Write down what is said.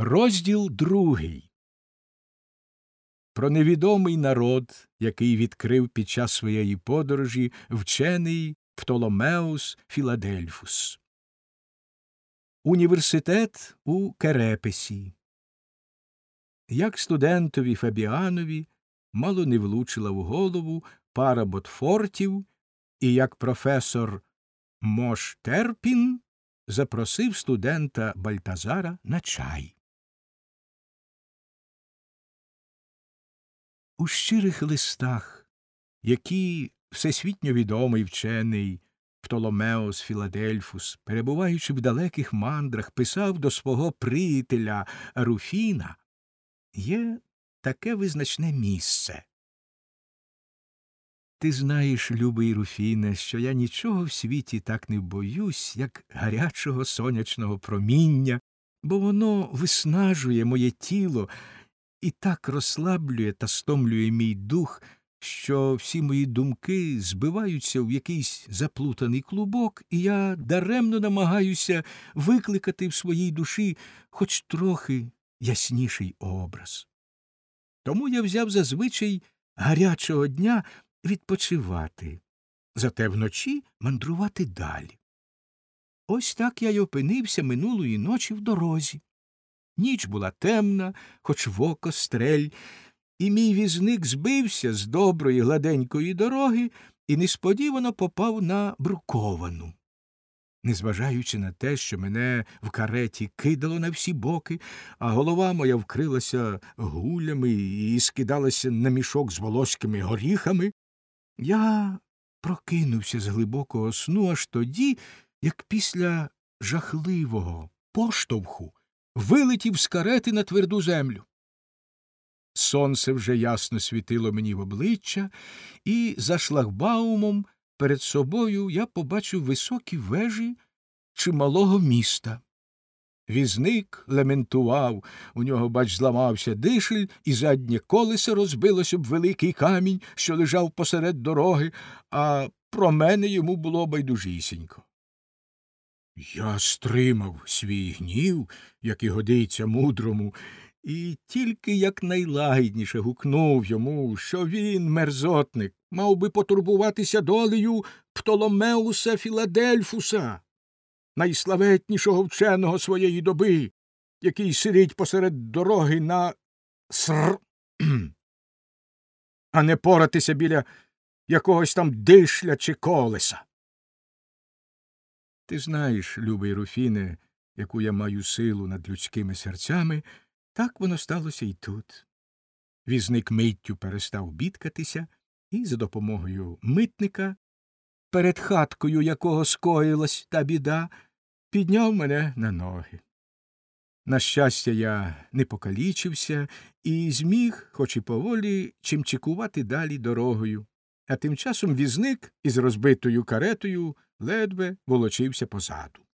Розділ другий Про невідомий народ, який відкрив під час своєї подорожі вчений Птоломеус Філадельфус. Університет у Керепесі. Як студентові Фабіанові мало не влучила в голову пара ботфортів, і як професор Мош Терпін запросив студента Бальтазара на чай. У щирих листах, які всесвітньо відомий вчений Птоломеос Філадельфус, перебуваючи в далеких мандрах, писав до свого приятеля Руфіна, є таке визначне місце. Ти знаєш, любий Руфіне, що я нічого в світі так не боюсь, як гарячого сонячного проміння, бо воно виснажує моє тіло і так розслаблює та стомлює мій дух, що всі мої думки збиваються в якийсь заплутаний клубок, і я даремно намагаюся викликати в своїй душі хоч трохи ясніший образ. Тому я взяв зазвичай гарячого дня відпочивати, зате вночі мандрувати далі. Ось так я й опинився минулої ночі в дорозі. Ніч була темна, хоч в око стрель, і мій візник збився з доброї гладенької дороги і несподівано попав на бруковану. Незважаючи на те, що мене в кареті кидало на всі боки, а голова моя вкрилася гулями і скидалася на мішок з волоськими горіхами, я прокинувся з глибокого сну аж тоді, як після жахливого поштовху вилетів з карети на тверду землю. Сонце вже ясно світило мені в обличчя, і за шлагбаумом перед собою я побачив високі вежі чималого міста. Візник лементував, у нього, бач, зламався дишель, і заднє колесо розбилось об великий камінь, що лежав посеред дороги, а про мене йому було байдужісінько. Я стримав свій гнів, як і годиться мудрому, і тільки якнайлагідніше гукнув йому, що він, мерзотник, мав би потурбуватися долею Птоломеуса Філадельфуса, найславетнішого вченого своєї доби, який сидить посеред дороги на ср, а не поратися біля якогось там дишля чи колеса. Ти знаєш, любий Руфіне, яку я маю силу над людськими серцями, так воно сталося й тут. Візник миттю перестав бідкатися і за допомогою митника, перед хаткою якого скоїлась та біда, підняв мене на ноги. На щастя, я не покалічився і зміг, хоч і поволі, чимчикувати далі дорогою, а тим часом візник із розбитою каретою ледве волочився позаду.